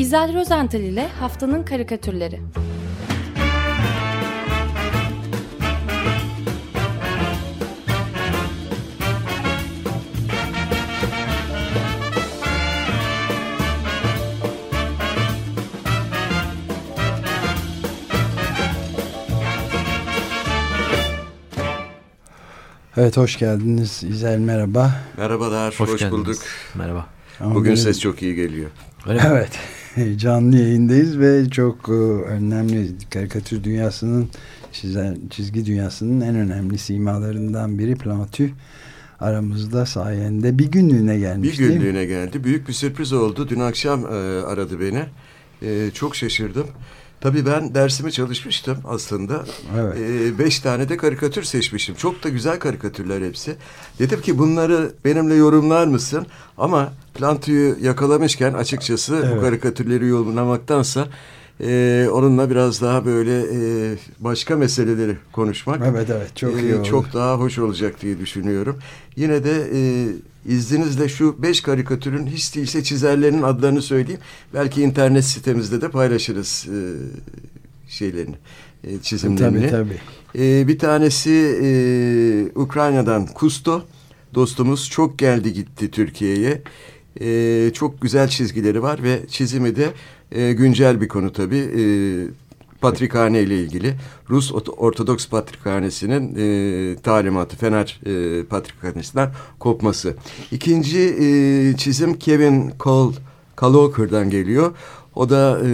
İzel Rozental ile Haftanın Karikatürleri Evet hoş geldiniz İzel merhaba. Merhabalar, hoş, hoş bulduk. Merhaba. Ama Bugün benim... ses çok iyi geliyor. Öyle evet, canlı yayındayız ve çok e, önemli karikatür dünyasının, çizen, çizgi dünyasının en önemli simalarından biri Plantü aramızda sayende bir günlüğüne gelmişti. Bir günlüğüne geldi. Büyük bir sürpriz oldu. Dün akşam e, aradı beni. E, çok şaşırdım. Tabii ben dersimi çalışmıştım aslında. Evet. Ee, beş tane de karikatür seçmiştim. Çok da güzel karikatürler hepsi. Dedim ki bunları benimle yorumlar mısın? Ama Plantu'yu yakalamışken açıkçası evet. bu karikatürleri yorumlamaktansa e, onunla biraz daha böyle e, başka meseleleri konuşmak. Evet evet çok e, iyi olur. Çok daha hoş olacak diye düşünüyorum. Yine de e, izninizle şu beş karikatürün hiç değilse çizerlerinin adlarını söyleyeyim. Belki internet sitemizde de paylaşırız e, şeylerini, e, çizimlerini. Tabii tabii. E, bir tanesi e, Ukrayna'dan Kusto. Dostumuz çok geldi gitti Türkiye'ye. E, çok güzel çizgileri var ve çizimi de e, güncel bir konu tabii. E, Patrikhane ile ilgili Rus Ortodoks Patrikhanesi'nin e, talimatı Fener e, Patrikhanesi'nden kopması. İkinci e, çizim Kevin Cole Kalocker'dan geliyor. O da e,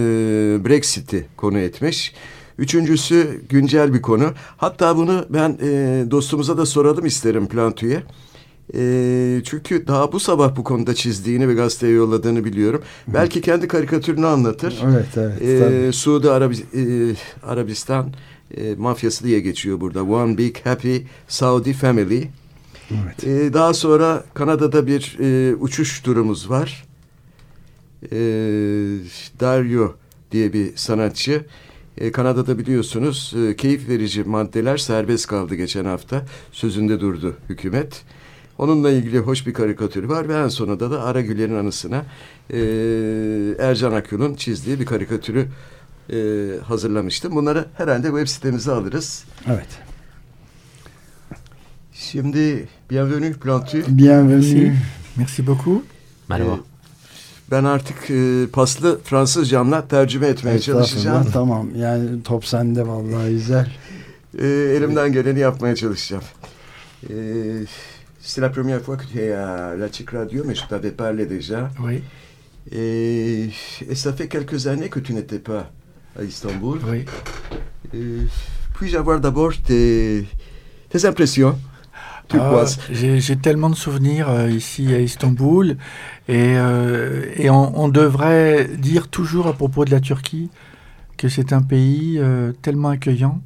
Brexit'i konu etmiş. Üçüncüsü güncel bir konu. Hatta bunu ben e, dostumuza da soralım isterim Plantu'ya. E, çünkü daha bu sabah bu konuda çizdiğini ve gazeteye yolladığını biliyorum. Hı. Belki kendi karikatürünü anlatır. Evet, evet. E, Suudi Arabi, e, Arabistan e, mafyası diye geçiyor burada. One Big Happy Saudi Family. Evet. E, daha sonra Kanada'da bir e, uçuş turumuz var. E, Dario diye bir sanatçı. E, Kanada'da biliyorsunuz e, keyif verici maddeler serbest kaldı geçen hafta. Sözünde durdu hükümet. Onunla ilgili hoş bir karikatür var ve en sonunda da Ara Güler'in anısına e, Ercan Akgül'ün çizdiği bir karikatürü e, hazırlamıştım. Bunları herhalde web sitemize alırız. Evet. Şimdi bienvenue Plantu. Bienvenue. Merci, beaucoup. Merhaba. Ee, ben artık e, paslı Fransızcamla tercüme etmeye çalışacağım. Tamam yani top sende vallahi güzel. E, elimden geleni yapmaya çalışacağım. E, C'est la première fois que tu es à la Chic Radio, mais je t'avais parlé déjà. Oui. Et, et, ça fait quelques années que tu n'étais pas à Istanbul. Oui. Puis-je avoir d'abord tes, tes, impressions? Ah, J'ai tellement de souvenirs euh, ici à Istanbul et, euh, et on, on, devrait dire toujours à propos de la Turquie que c'est un pays euh, tellement accueillant.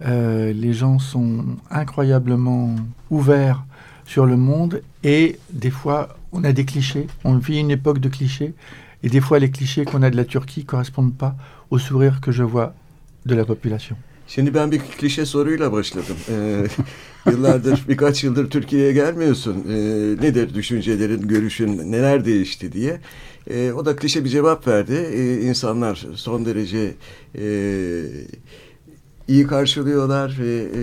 Les gens sont incroyablement ouverts sur le monde et des fois on a des clichés, on vit une époque de clichés et des fois les clichés qu'on a de la Turquie correspondent pas au sourire que je vois de la population. Şimdi ben bir klişe soruyla başladım. Ee, yıllardır, birkaç yıldır Türkiye'ye gelmiyorsun. Ee, nedir düşüncelerin, görüşün, neler değişti diye. Ee, o da klişe bir cevap verdi. Ee, insanlar son derece e, iyi karşılıyorlar ve e,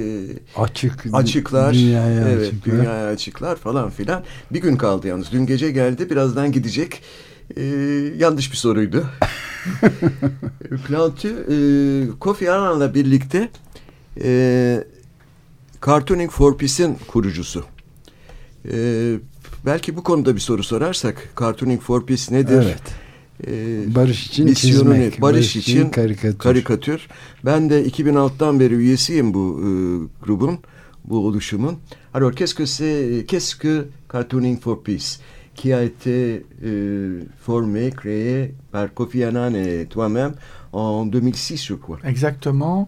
açık açıklar. Dünyaya evet, açıklar. dünyaya açıklar falan filan. Bir gün kaldı yalnız. Dün gece geldi, birazdan gidecek. E, yanlış bir soruydu. Plantu e, Kofi Annan'la birlikte e, Cartooning for Peace'in kurucusu. E, belki bu konuda bir soru sorarsak Cartooning for Peace nedir? Evet e, barış için misyonu çizmek, barış, barış için karikatür. karikatür. Ben de 2006'dan beri üyesiyim bu e, grubun, bu oluşumun. Alors qu'est-ce que c'est, qu'est-ce que Cartooning for Peace? Qui a été euh, formé, créé par Kofi Annan et toi-même en 2006, je crois. Exactement.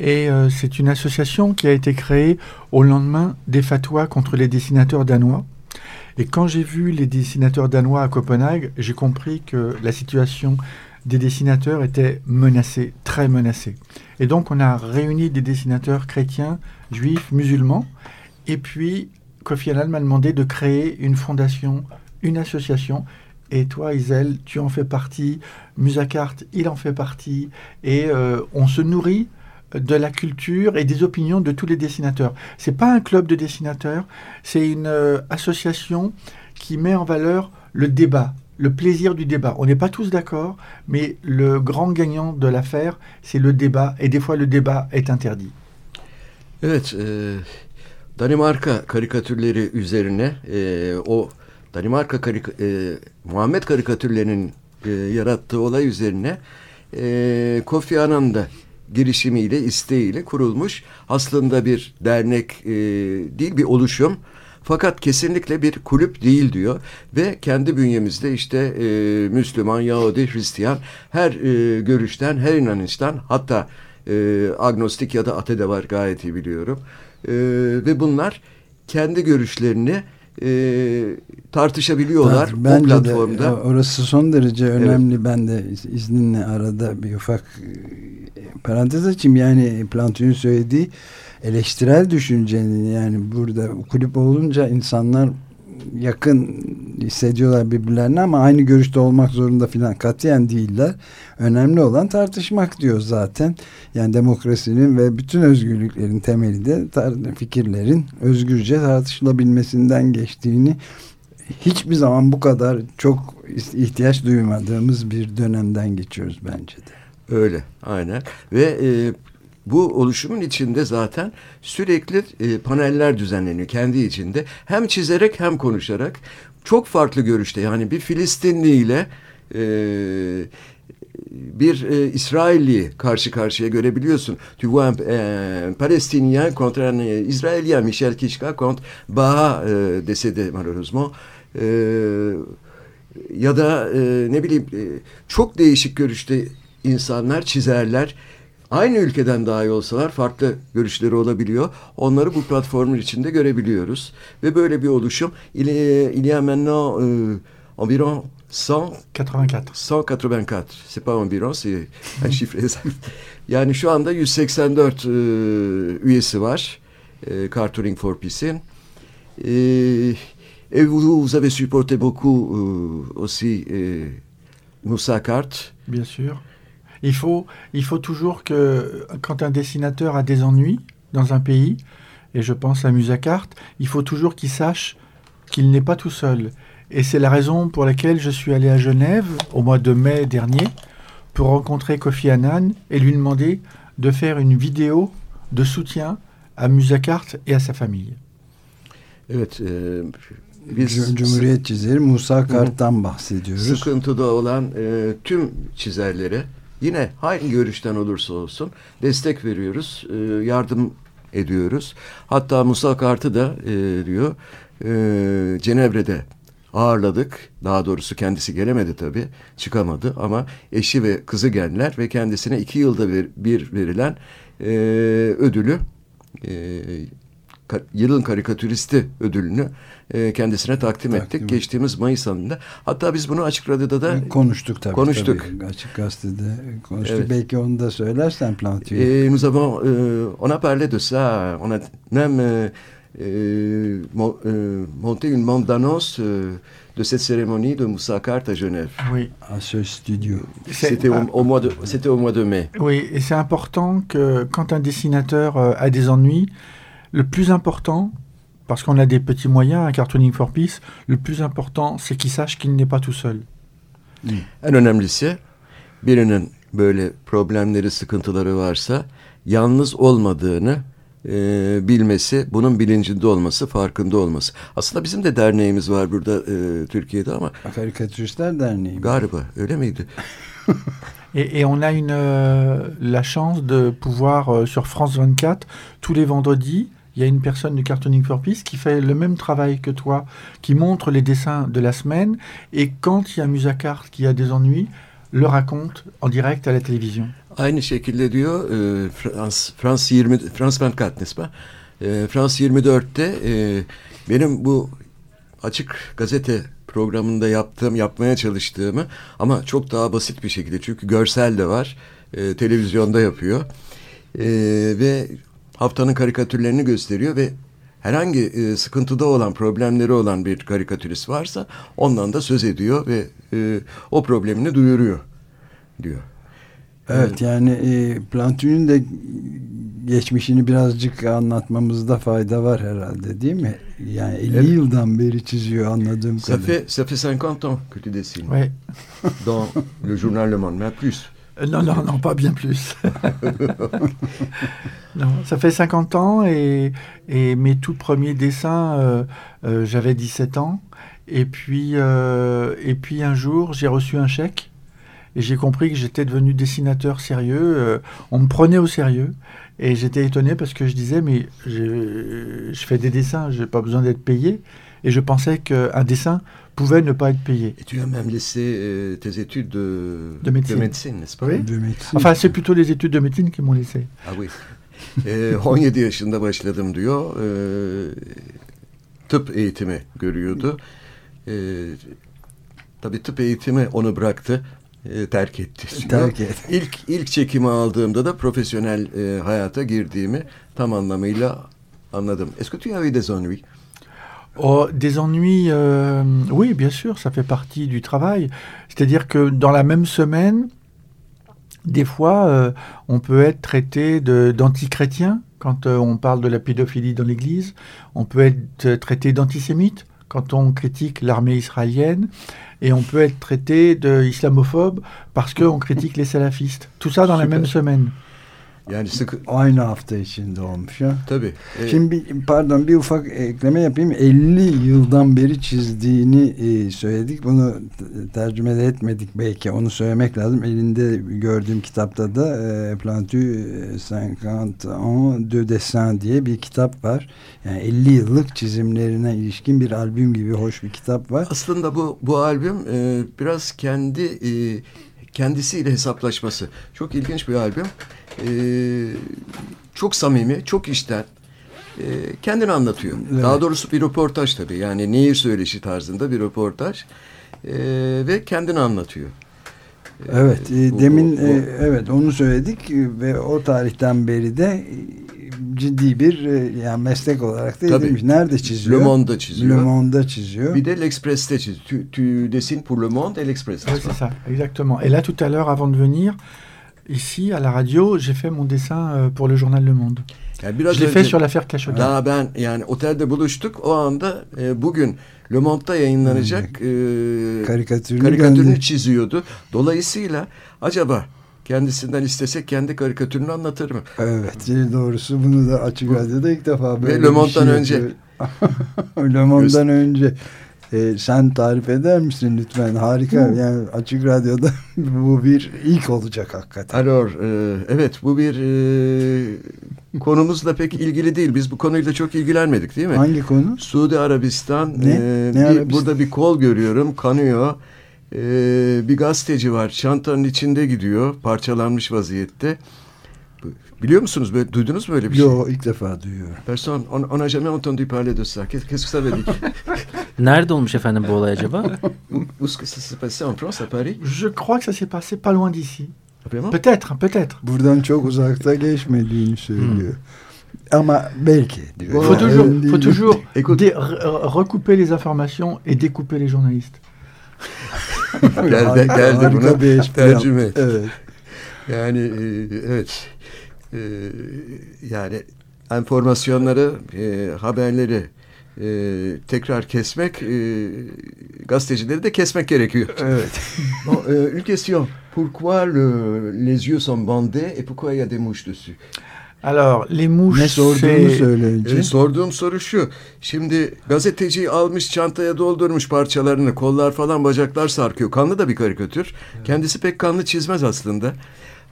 Et euh, c'est une association qui a été créée au lendemain des fatwas contre les dessinateurs danois. Et quand j'ai vu les dessinateurs danois à Copenhague, j'ai compris que la situation des dessinateurs était menacée, très menacée. Et donc on a réuni des dessinateurs chrétiens, juifs, musulmans, et puis Kofi Annan m'a demandé de créer une fondation, une association Et toi, Isel, tu en fais partie. Musacart, il en fait partie. Et euh, on se nourrit de la culture et des opinions de tous les dessinateurs. C'est pas un club de dessinateurs, c'est une euh, association qui met en valeur le débat, le plaisir du débat. On n'est pas tous d'accord, mais le grand gagnant de l'affaire, c'est le débat, et des fois le débat est interdit. Evet, e, Danimarka karikatürleri üzerine e, o Danimarka e, Muhammed karikatürlerinin yarattığı olay üzerine Kofi Annan girişimiyle, isteğiyle kurulmuş aslında bir dernek e, değil bir oluşum. Fakat kesinlikle bir kulüp değil diyor ve kendi bünyemizde işte e, Müslüman, Yahudi, Hristiyan her e, görüşten, her inanıştan hatta e, agnostik ya da ate de var gayet iyi biliyorum. E, ve bunlar kendi görüşlerini e, tartışabiliyorlar Bence o platformda. De, orası son derece önemli. Evet. Ben de izninle arada bir ufak e, parantez açayım. Yani Plantin'in söylediği eleştirel düşüncenin yani burada kulüp olunca insanlar yakın hissediyorlar birbirlerine ama aynı görüşte olmak zorunda filan katiyen değiller. Önemli olan tartışmak diyor zaten. Yani demokrasinin ve bütün özgürlüklerin temeli de fikirlerin özgürce tartışılabilmesinden geçtiğini hiçbir zaman bu kadar çok ihtiyaç duymadığımız bir dönemden geçiyoruz bence de. Öyle aynen ve e, bu oluşumun içinde zaten sürekli e, paneller düzenleniyor kendi içinde. Hem çizerek hem konuşarak çok farklı görüşte yani bir Filistinli ile e, bir e, İsrailli karşı karşıya görebiliyorsun. Tu vois un Palestinien contre un Israélien, Michel Kishka contre Baha e, décédé malheureusement. E, ya da e, ne bileyim e, çok değişik görüşte insanlar, çizerler aynı ülkeden dahi olsalar farklı görüşleri olabiliyor. Onları bu platformun içinde görebiliyoruz. Ve böyle bir oluşum il, il y a maintenant euh, environ 184. 184. C'est pas environ, c'est un chiffre exact. Yani şu anda 184 e, üyesi var. E, Cartooning for Peace'in. E, et vous, vous avez supporté beaucoup euh, aussi euh, Moussa Kart. Bien sûr. Il faut, il faut toujours que, quand un dessinateur a des ennuis dans un pays, et je pense à Musacart, il faut toujours qu'il sache qu'il n'est pas tout seul. Et c'est la raison pour laquelle je suis allé à Genève au mois de mai dernier pour rencontrer Kofi Annan et lui demander de faire une vidéo de soutien à Musacart et à sa famille. Evet, e, biz Cumhuriyet çizeri Musa Kart'tan bahsediyoruz. Sıkıntıda olan e, tüm çizerlere yine hangi görüşten olursa olsun destek veriyoruz, e, yardım ediyoruz. Hatta Musa Kart'ı da e, diyor e, Cenevre'de ağırladık. Daha doğrusu kendisi gelemedi tabii, çıkamadı ama eşi ve kızı geldiler ve kendisine iki yılda bir, verilen ödülü e, yılın karikatüristi ödülünü e, kendisine takdim, takdim ettik. Et. Geçtiğimiz Mayıs ayında. Hatta biz bunu Açık Radyo'da da konuştuk tabii. Konuştuk. Tabii. Açık Gazete'de konuştuk. Evet. Belki onu da söylersen Plantier. Et nous avons, euh, on a parlé de ça. On a même euh, euh, monté une bande d'annonce euh, de cette cérémonie de Moussa Kart à Genève. Oui. À ce studio. C'était au, au, mois de, c'était au mois de mai. Oui, et c'est important que quand un dessinateur euh, a des ennuis, le plus important, parce qu'on a des petits moyens à Cartooning for Peace, le plus important, c'est qu'il sache qu'il n'est pas tout seul. Hmm. En önemlisi birinin böyle problemleri, sıkıntıları varsa yalnız olmadığını e, bilmesi, bunun bilincinde olması, farkında olması. Aslında bizim de derneğimiz var burada e, Türkiye'de ama. Karikatüristler Derneği. Galiba öyle miydi? Et, et, on a une, euh, la chance de pouvoir, euh, sur France 24, tous les vendredis, il y a une personne du Cartooning for Peace qui fait le même travail que toi, qui montre les dessins de la semaine, et quand il y a Musacart qui a des ennuis, le raconte en direct à la télévision. Aynı şekilde diyor e, Frans, Frans 20 Frans 24 n'est-ce pas? E, Frans 24'te e, benim bu açık gazete programında yaptığım, yapmaya çalıştığımı ama çok daha basit bir şekilde çünkü görsel de var. E, televizyonda yapıyor. E, ve haftanın karikatürlerini gösteriyor ve herhangi e, sıkıntıda olan, problemleri olan bir karikatürist varsa ondan da söz ediyor ve e, o problemini duyuruyor diyor. Evet yani e, Plantin'in de geçmişini birazcık anlatmamızda fayda var herhalde değil mi? Yani 50 evet. yıldan beri çiziyor anladığım ça kadarıyla. Fait, ça fait 50 ans que tu dessines. Oui. Dans le journal Le Monde, mais plus. Euh, non, non, non, pas bien plus. non, ça fait 50 ans et, et mes tout premiers dessins, euh, euh, j'avais 17 ans. Et puis, euh, et puis un jour, j'ai reçu un chèque et j'ai compris que j'étais devenu dessinateur sérieux. On me prenait au sérieux. Et j'étais étonné parce que je disais, mais je, je fais des dessins, je n'ai pas besoin d'être payé. Et je pensais qu'un dessin pouvait ne pas être payé. Et tu as même laissé euh, tes études de, de médecine, médecine n'est-ce pas oui. De médecine. Enfin, c'est plutôt les études de médecine qui m'ont laissé. Ah oui. e, 17 yaşında başladım diyor. E, tıp eğitimi görüyordu. E, tabii tıp eğitimi onu bıraktı. E, terk etti. Terk et. İlk, ilk çekimi aldığımda da profesyonel e, hayata girdiğimi tam anlamıyla anladım. Est-ce que tu avais des ennuis? Oh, des ennuis, euh, oui, bien sûr, ça fait partie du travail. C'est-à-dire que dans la même semaine, des fois, euh, on peut être traité d'antichrétien quand euh, on parle de la pédophilie dans l'Église. On peut être traité d'antisémite quand on critique l'armée israélienne. Et on peut être traité d'islamophobe parce qu'on critique les salafistes. Tout ça dans la même semaine. Yani sıkı... Aynı hafta içinde olmuş ya. Tabii. E... Şimdi bir, pardon bir ufak ekleme yapayım. 50 yıldan beri çizdiğini e, söyledik. Bunu tercüme de etmedik belki. Onu söylemek lazım. Elinde gördüğüm kitapta da e, Plantu 50 ans de dessin diye bir kitap var. Yani 50 yıllık çizimlerine ilişkin bir albüm gibi hoş bir kitap var. Aslında bu bu albüm e, biraz kendi e, kendisiyle hesaplaşması. Çok ilginç bir albüm. Ee, çok samimi, çok işten. E, kendini anlatıyor. Evet. Daha doğrusu bir röportaj tabii. Yani neyi söyleşi tarzında bir röportaj. E, ve kendini anlatıyor. Evet, e, demin bu, bu, e, evet onu söyledik ve o tarihten beri de ciddi bir e, yani meslek olarak da edilmiş. Nerede çiziyor? Le Monde'da çiziyor. Le Monde'da çiziyor. Bir de L'Express'te çiziyor. Tu, tu dessines pour Le Monde et L'Express. Oui, c'est ça, exactement. Et là, tout à l'heure, avant de venir, ici, à la radio, j'ai fait mon dessin euh, pour le journal Le Monde. Yani biraz Je l'ai fait sur l'affaire Khashoggi. Daha ben yani otelde buluştuk. O anda e, bugün Le Monde'da yayınlanacak hmm. e, karikatürünü, karikatürünü çiziyordu. Dolayısıyla acaba kendisinden istesek kendi karikatürünü anlatır mı? Evet doğrusu bunu da açık radyoda ilk defa böyle Ve Le Monde'dan şey önce. Le Monde'dan önce. E, sen tarif eder misin lütfen? Harika. Yani açık radyoda bu bir ilk olacak hakikaten. Alors, e, evet bu bir e, konumuzla pek ilgili değil. Biz bu konuyla çok ilgilenmedik değil mi? Hangi konu? Suudi Arabistan. Ne? E, ne bir, Arabistan? Burada bir kol görüyorum. Kanıyor. Ee, bir gazeteci var. Çantanın içinde gidiyor. Parçalanmış vaziyette. Biliyor musunuz? Böyle, duydunuz mu böyle bir Yo, şey? Yok ilk defa duyuyorum. Person, on, on a jamais entendu parler de ça. Qu'est-ce que ça veut dire? Nerede olmuş efendim bu olay acaba? Où est-ce que ça s'est passé en France, à Paris? Je crois que ça s'est passé pas loin d'ici. Peut-être, peut-être. Buradan çok uzakta geçmediğini söylüyor. Hmm. Ama belki diyor. Faut toujours, faut toujours Écoute, recouper les informations et découper les journalistes. gel de, gel de buna tercüme et. Evet. Yani e, evet. E, yani enformasyonları, e, haberleri e, tekrar kesmek, e, gazetecileri de kesmek gerekiyor. Evet. bon, euh, une question. Pourquoi le, les yeux sont bandés et pourquoi il y a des mouches dessus? Alors, les mouches, ne sorduğunu söyle önce. E, sorduğum soru şu. Şimdi gazeteci almış çantaya doldurmuş parçalarını. Kollar falan bacaklar sarkıyor. Kanlı da bir karikatür. Evet. Kendisi pek kanlı çizmez aslında.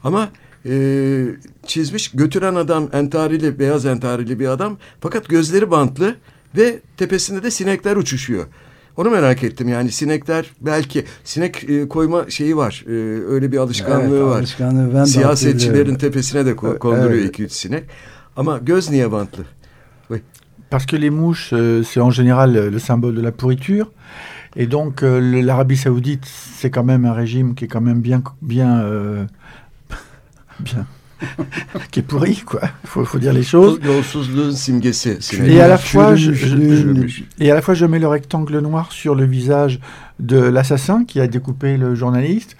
Ama e, çizmiş. Götüren adam entarili, beyaz entarili bir adam. Fakat gözleri bantlı ve tepesinde de sinekler uçuşuyor. Onu merak ettim yani sinekler belki sinek e, koyma şeyi var. E, öyle bir alışkanlığı evet, var. Alışkanlığı ben Siyasetçilerin tepesine de ko konduruyor evet. iki üç sinek. Ama göz niye bantlı? Oui. Parce que les mouches, euh, c'est en général le symbole de la pourriture. Et donc euh, l'Arabie Saoudite, c'est quand même un régime qui est quand même bien, bien, euh, bien, qui est pourri, quoi. Il faut, faut, dire les choses. Yolsuzluğun simgesi. Et à, la fois, je, je, et à la fois, je mets le rectangle noir sur le visage de l'assassin qui a découpé le journaliste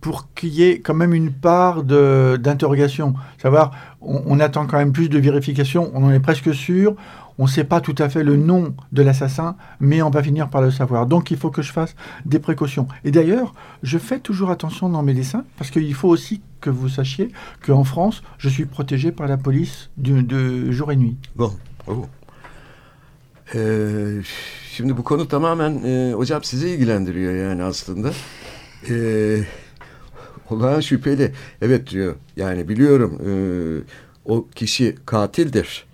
pour qu'il y ait quand même une part d'interrogation. Savoir, on, on, attend quand même plus de vérification, on en est presque sûr, on ne sait pas tout à fait le nom de l'assassin, mais on va finir par le savoir. Donc il faut que je fasse des précautions. Et d'ailleurs, je fais toujours attention dans mes dessins, parce qu'il faut aussi que vous sachiez qu'en France, je suis protégé par la police de, de jour et nuit. Bon, bravo. Ee, şimdi bu konu tamamen e, hocam sizi ilgilendiriyor yani aslında. Ee, olağan şüpheli. Evet diyor. Yani biliyorum e, o kişi katildir.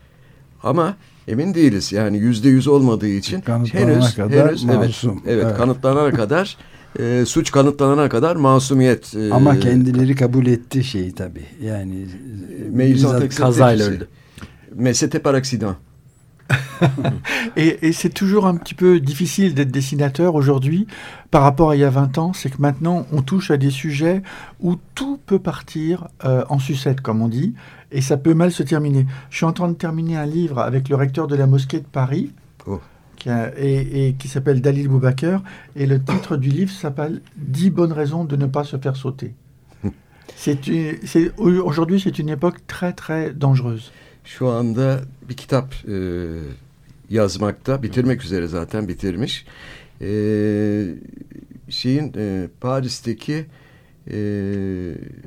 Ama emin değiliz. Yani yüzde yüz olmadığı için henüz, kadar henüz masum. Evet, evet, evet. kanıtlanana kadar e, suç kanıtlanana kadar masumiyet. E, Ama kendileri kabul etti şeyi tabii. Yani kazayla öldü. Mais c'était par accident. et, et c'est toujours un petit peu difficile d'être dessinateur aujourd'hui par rapport à il y a 20 ans. C'est que maintenant, on touche à des sujets où tout peut partir euh, en sucette, comme on dit, et ça peut mal se terminer. Je suis en train de terminer un livre avec le recteur de la mosquée de Paris, oh. Qui a, et, et, qui s'appelle Dalil Boubaker, et le titre du livre s'appelle 10 bonnes raisons de ne pas se faire sauter. Aujourd'hui, c'est une époque très très dangereuse. Şu anda bir kitap e, yazmakta, bitirmek üzere zaten bitirmiş. E, şeyin e, Paris'teki e,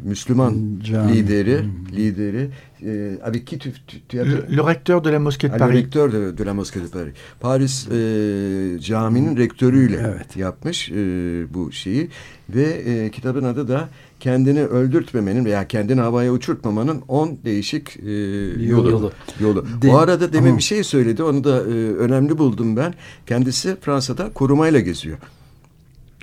Müslüman Can. lideri, hmm. lideri e, avec qui tu, tu, tu le, le recteur de la mosquée de ah, Paris. Le recteur de, de la mosquée de Paris. Paris e, caminin rektörüyle evet. yapmış e, bu şeyi ve e, kitabın adı da kendini öldürtmemenin veya kendini havaya uçurtmamanın 10 değişik e, yolu. Yolu. yolu. De, o arada demin ama. bir şey söyledi. Onu da e, önemli buldum ben. Kendisi Fransa'da korumayla geziyor.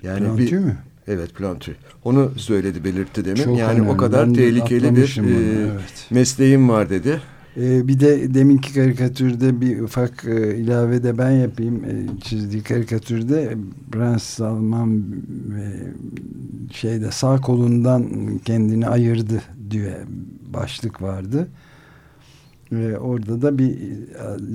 Yani Plantu bir mi? Evet Plantu. Onu söyledi belirtti demin. Çok yani önemli. o kadar ben tehlikeli bir e, evet. mesleğim var dedi. Ee, bir de deminki karikatürde bir ufak e, ilave de ben yapayım. E, çizdiği karikatürde Prens Salman ve şeyde sağ kolundan kendini ayırdı diye başlık vardı. Ve orada da bir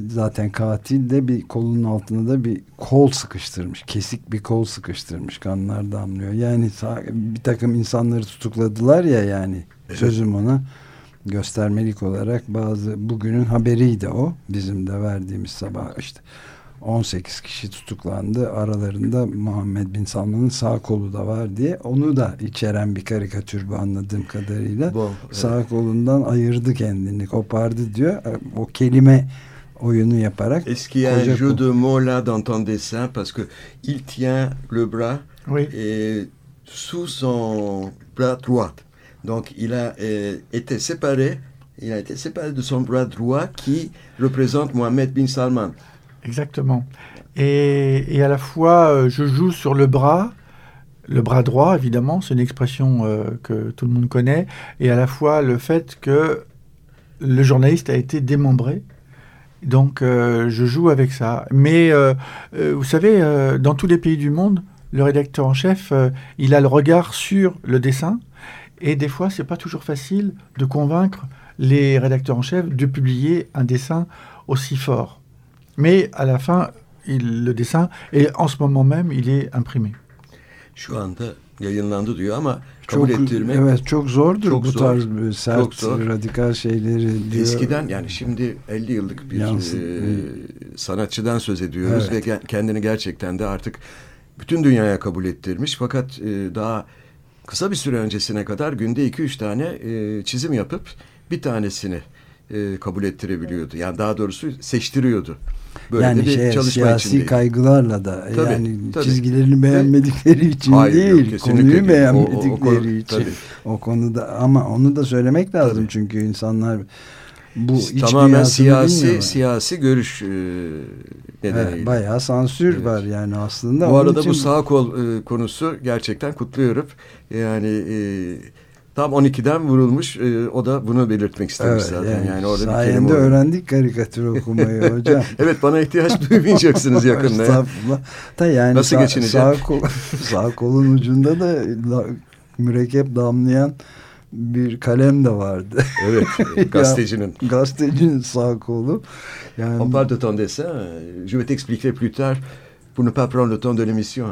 zaten katil de bir kolunun altına da bir kol sıkıştırmış. Kesik bir kol sıkıştırmış. Kanlar damlıyor. Yani bir takım insanları tutukladılar ya yani sözüm ona göstermelik olarak bazı bugünün haberiydi o. Bizim de verdiğimiz sabah işte 18 kişi tutuklandı. Aralarında Muhammed Bin Salman'ın sağ kolu da var diye. Onu da içeren bir karikatür bu anladığım kadarıyla. Bu, evet. Sağ kolundan ayırdı kendini, kopardı diyor. O kelime oyunu yaparak. Est-ce qu'il y a un jeu de mots là ton dessin parce que il tient le bras oui. et sous son bras droit. Donc il a euh, été séparé, il a été séparé de son bras droit qui représente Mohamed bin Salman. Exactement. Et, à la fois, euh, je joue sur le bras, le bras droit, évidemment, c'est une expression euh, que tout le monde connaît, et à la fois le fait que le journaliste a été démembré. Donc, euh, je joue avec ça. Mais vous savez, dans tous les pays du monde, le rédacteur en chef, il a le regard sur le dessin, et des fois, c'est pas toujours facile de convaincre les rédacteurs en chef de publier un dessin aussi fort. Mais à la fin, il, le dessin, et en ce moment même, il est imprimé. Şu anda yayınlandı diyor ama kabul çok, ettirmek evet çok zordur çok bu zor, tarz sert çok zor. radikal şeyleri diyor. Eskiden yani şimdi 50 yıllık bir Yansın, e, sanatçıdan söz ediyoruz evet. ve kendini gerçekten de artık bütün dünyaya kabul ettirmiş fakat e, daha kısa bir süre öncesine kadar günde 2-3 tane e, çizim yapıp bir tanesini e, kabul ettirebiliyordu. Yani daha doğrusu seçtiriyordu. Böyle yani bir şey, çalışma siyasi içindeydi. kaygılarla da tabii, yani tabii. çizgilerini beğenmedikleri için Hayır, değil, yok, konuyu beğenmedikleri o, o, o, için. Tabii. O konuda ama onu da söylemek lazım tabii. çünkü insanlar bu tamamen siyasi siyasi görüş e, nedeniyle. Evet, bayağı sansür evet. var yani aslında. Bu arada için... bu sağ kol e, konusu gerçekten kutluyorum. Yani e, Tam 12'den vurulmuş. E, o da bunu belirtmek istemiş evet, zaten. Yani, yani orada sayende bir kelime öğrendik karikatür okumayı hocam. evet bana ihtiyaç duymayacaksınız yakında. Estağfurullah. Da yani Nasıl sağ, sağ, kol, sağ kolun ucunda da mürekkep damlayan bir kalem de vardı. Evet, gazetecinin. gazetecinin sağ kolu. Yani... On parle de ton dessin. Je vais t'expliquer plus tard pour ne pas prendre le temps de l'émission.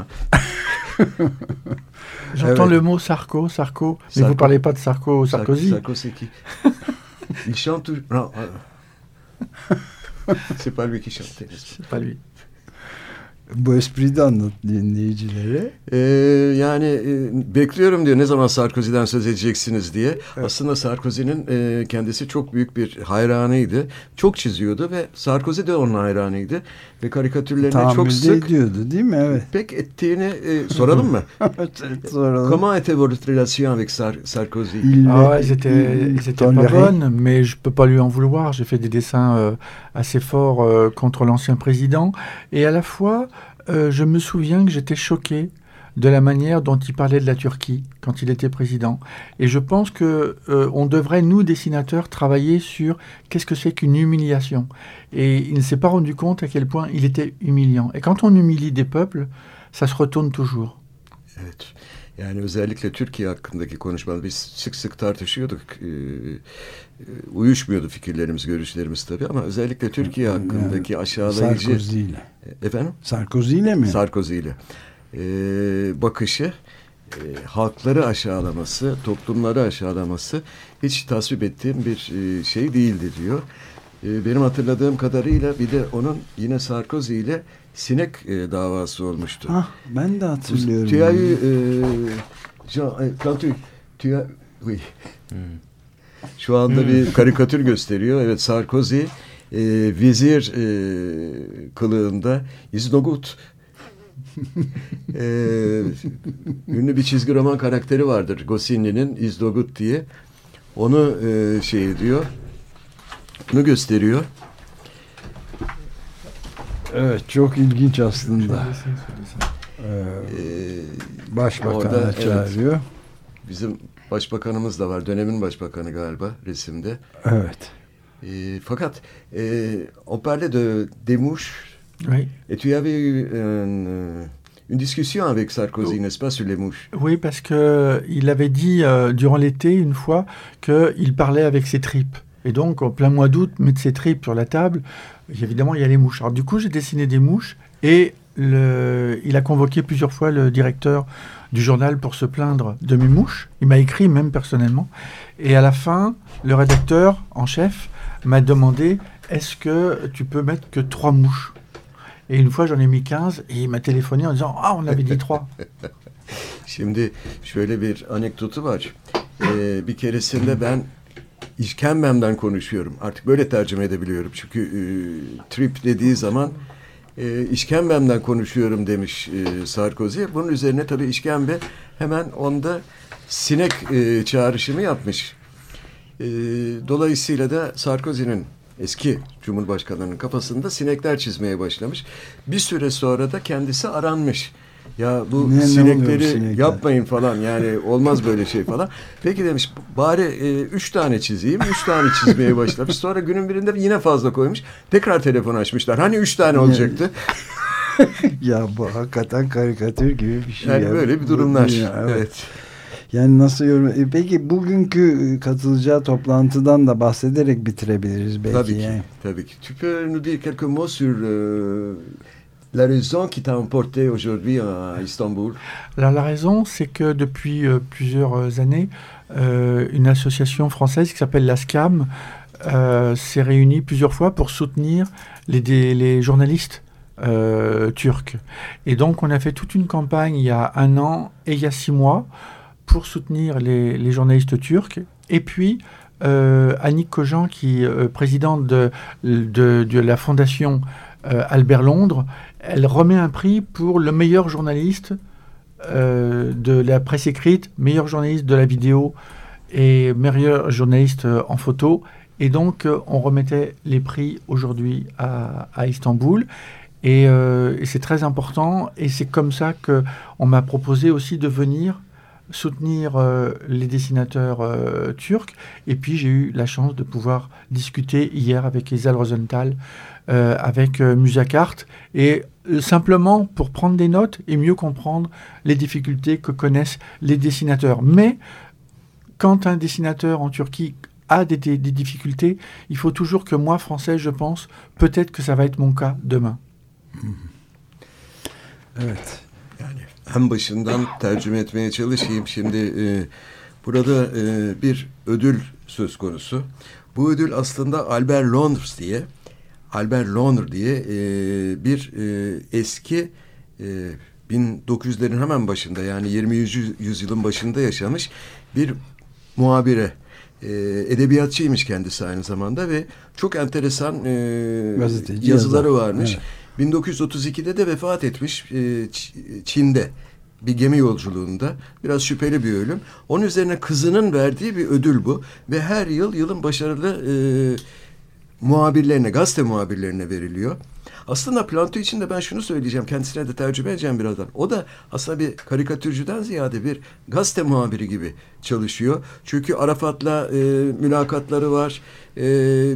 J'entends evet. le mot Sarko, Sarko, mais Sarko. vous parlez pas de Sarko, Sarkozy. Sarko, c'est qui Il chante toujours. Non, c'est pas lui qui chantait. C'est pas lui. Bu espriyi de anlat dinleyicilere. Ee, yani e, bekliyorum diyor ne zaman Sarkozy'den söz edeceksiniz diye. Evet. Aslında Sarkozy'nin e, kendisi çok büyük bir hayranıydı. Çok çiziyordu ve Sarkozy de onun hayranıydı. Ve karikatürlerine Tahammül çok sık... ediyordu değil mi? Evet. Pek ettiğini e, soralım mı? evet, soralım. Comment était votre relation avec Sar Sarkozy? Il, ah, ils étaient, ils étaient pas bonnes, mais je peux pas lui en vouloir. J'ai fait des dessins euh, assez forts euh, contre l'ancien président. Et à la fois... Euh, je me souviens que j'étais choqué de la manière dont il parlait de la Turquie quand il était président. Et je pense que euh, on devrait, nous, dessinateurs, travailler sur qu'est-ce que c'est qu'une humiliation. Et il ne s'est pas rendu compte à quel point il était humiliant. Et quand on humilie des peuples, ça se retourne toujours. Yani özellikle Türkiye hakkındaki konuşmalar biz sık sık tartışıyorduk. Ee, uyuşmuyordu fikirlerimiz, görüşlerimiz tabii ama özellikle Türkiye hakkındaki yani, aşağılayıcı... Sarkozy ile. Efendim? Sarkozy ile mi? Sarkozy ile. Ee, bakışı, e, halkları aşağılaması, toplumları aşağılaması hiç tasvip ettiğim bir e, şey değildi diyor. E, benim hatırladığım kadarıyla bir de onun yine Sarkozy ile sinek e, davası olmuştu. Ah, ben de hatırlıyorum. Eu, euh, Jean, quand tu, tu as, oui. Hmm. Şu anda hmm. bir karikatür gösteriyor. Evet Sarkozy e, vizir e, kılığında iznogut e, ünlü bir çizgi roman karakteri vardır. Goscinny'nin İzdogut diye. Onu e, şey ediyor. Onu gösteriyor. Evet çok ilginç aslında. Ee, Başbakan çağırıyor. Evet, bizim başbakanımız da var. Dönemin başbakanı galiba resimde. Evet. E, fakat e, on parlait de Desmouches. Oui. Et tu avais eu une, une discussion avec Sarkozy, oh. n'est-ce pas, sur les mouches? Oui, parce que il avait dit euh, durant l'été une fois qu'il parlait avec ses tripes. Et donc, en plein mois d'août, mettre ses tripes sur la table, évidemment, il y a les mouches. Alors, du coup, j'ai dessiné des mouches et le, il a convoqué plusieurs fois le directeur du journal pour se plaindre de mes mouches. Il m'a écrit même personnellement. Et à la fin, le rédacteur en chef m'a demandé est-ce que tu peux mettre que trois mouches? Et une fois, j'en ai mis 15 et il m'a téléphoné en disant Ah, on avait dit trois. Şimdi şöyle bir anekdotu var. Ee, bir keresinde ben işkembemden konuşuyorum. Artık böyle tercüme edebiliyorum. Çünkü e, trip dediği zaman e, işkembemden konuşuyorum demiş e, Sarkozy. Bunun üzerine tabii işkembe hemen onda sinek e, çağrışımı yapmış. E, dolayısıyla da Sarkozy'nin eski Cumhurbaşkanı'nın kafasında sinekler çizmeye başlamış. Bir süre sonra da kendisi aranmış. Ya bu ne, sinekleri ne yapmayın falan yani olmaz böyle şey falan. Peki demiş bari e, üç tane çizeyim. Üç tane çizmeye başlamış. Sonra günün birinde yine fazla koymuş. Tekrar telefon açmışlar. Hani üç tane olacaktı. ya bu hakikaten karikatür gibi bir şey. Yani ya. böyle bir durumlar. Ya, evet. evet. Yani nasıl yorum... E, peki bugünkü katılacağı toplantıdan da bahsederek bitirebiliriz belki. Tabii ki. Yani. Tabii ki. Tu peux nous dire quelques mots sur euh, la raison qui t'a emporté aujourd'hui à Istanbul? Alors, la raison, c'est que depuis euh, plusieurs années, euh, une association française qui s'appelle la SCAM euh, s'est réunie plusieurs fois pour soutenir les, les journalistes euh, turcs. Et donc, on a fait toute une campagne il y a un an et il y a six mois pour soutenir les, journalistes turcs. Et puis, euh, Annick Kojan, qui est euh, présidente de, la fondation Albert Londres, elle remet un prix pour le meilleur journaliste euh, de la presse écrite, meilleur journaliste de la vidéo et meilleur journaliste euh, en photo. Et donc, euh, on remettait les prix aujourd'hui à, Istanbul. Et, et c'est très important. Et c'est comme ça qu'on m'a proposé aussi de venir soutenir les dessinateurs turcs. Et puis, j'ai eu la chance de pouvoir discuter hier avec Isal Rosenthal, avec Musakart. Et euh, simplement pour prendre des notes et mieux comprendre les difficultés que connaissent les dessinateurs. Mais quand un dessinateur en Turquie a des, difficultés, il faut toujours que moi, français, je pense, peut-être que ça va être mon cas demain. Evet. En başından tercüme etmeye çalışayım. Şimdi e, burada e, bir ödül söz konusu. Bu ödül aslında Albert Londres diye Albert Londres diye e, bir e, eski e, 1900'lerin hemen başında yani 20. yüzyılın başında yaşamış bir muhabire e, edebiyatçıymış kendisi aynı zamanda ve çok enteresan e, yazıları varmış. Evet. 1932'de de vefat etmiş e, Çin'de bir gemi yolculuğunda biraz şüpheli bir ölüm. Onun üzerine kızının verdiği bir ödül bu ve her yıl yılın başarılı e, muhabirlerine, gazete muhabirlerine veriliyor. Aslında Planto için de ben şunu söyleyeceğim. Kendisine de tercüme edeceğim birazdan. O da aslında bir karikatürcüden ziyade bir gazete muhabiri gibi çalışıyor. Çünkü Arafat'la e, mülakatları var. E,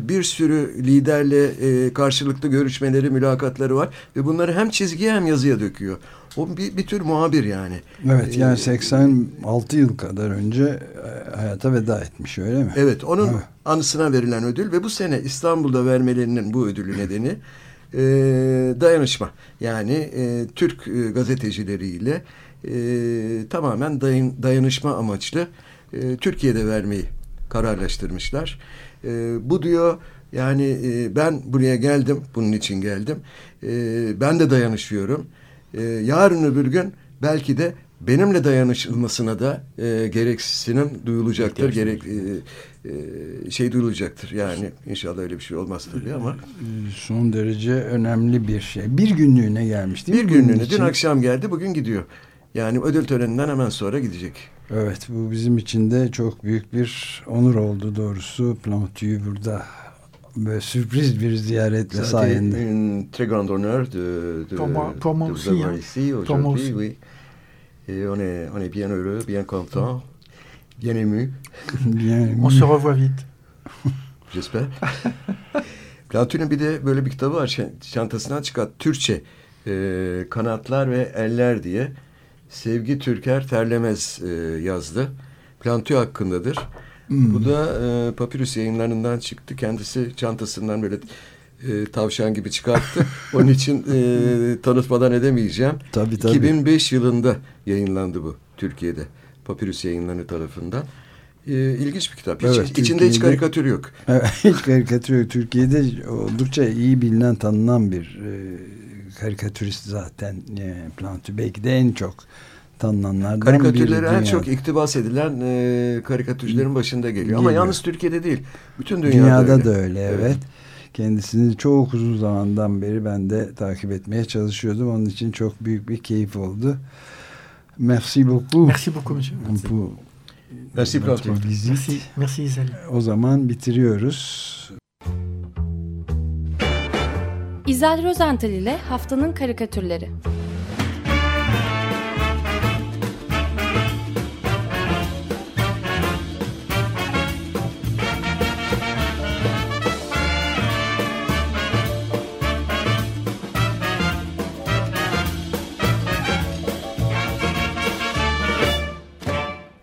bir sürü liderle e, karşılıklı görüşmeleri, mülakatları var. Ve bunları hem çizgiye hem yazıya döküyor. O bir, bir tür muhabir yani. Evet yani 86 yıl kadar önce hayata veda etmiş öyle mi? Evet onun evet. anısına verilen ödül ve bu sene İstanbul'da vermelerinin bu ödülü nedeni e, dayanışma. Yani e, Türk e, gazetecileriyle e, tamamen dayın, dayanışma amaçlı e, Türkiye'de vermeyi kararlaştırmışlar. E, bu diyor yani e, ben buraya geldim, bunun için geldim. E, ben de dayanışıyorum. E, yarın öbür gün belki de benimle dayanışılmasına da e, gereksinim duyulacaktır. Gerek e, şey duyulacaktır. Yani inşallah öyle bir şey olmaz tabii ama. Son derece önemli bir şey. Bir günlüğüne gelmiş değil bir mi? Bir günlüğüne. Dün akşam geldi, bugün gidiyor. Yani ödül töreninden hemen sonra gidecek. Evet, bu bizim için de çok büyük bir onur oldu doğrusu. Plantu'yu burada böyle sürpriz bir ziyaretle sayende. C'est un très grand honneur de, de, moi de vous avoir ici aujourd'hui. Oui. Et on est, on est bien heureux, bien content, bien ému. bien ému. On se revoit vite. J'espère. Platon'un bir de böyle bir kitabı var. Çantasından çıkart. Türkçe. E, Kanatlar ve Eller diye. Sevgi Türker Terlemez e, yazdı. Plantio hakkındadır. Hmm. Bu da e, Papyrus yayınlarından çıktı. Kendisi çantasından böyle e, tavşan gibi çıkarttı. Onun için e, tanıtmadan edemeyeceğim. Tabii, tabii. 2005 yılında yayınlandı bu Türkiye'de. Papyrus yayınları tarafından. E, ilginç bir kitap. Hiç, evet, içinde hiç karikatür yok. Hiç karikatür yok. Türkiye'de oldukça iyi bilinen, tanınan bir e, karikatürist zaten e, Plantu. Belki de en çok tanınanlardan Karikatürleri en çok iktibas edilen e, karikatürcülerin başında geliyor. geliyor. Ama yalnız Türkiye'de değil. Bütün dünyada, dünyada öyle. da öyle evet. evet. Kendisini çok uzun zamandan beri ben de takip etmeye çalışıyordum. Onun için çok büyük bir keyif oldu. Merci beaucoup. Merci beaucoup monsieur. Bu Merci Merci, merci Isel. O zaman bitiriyoruz. İzel Rozental ile Haftanın Karikatürleri.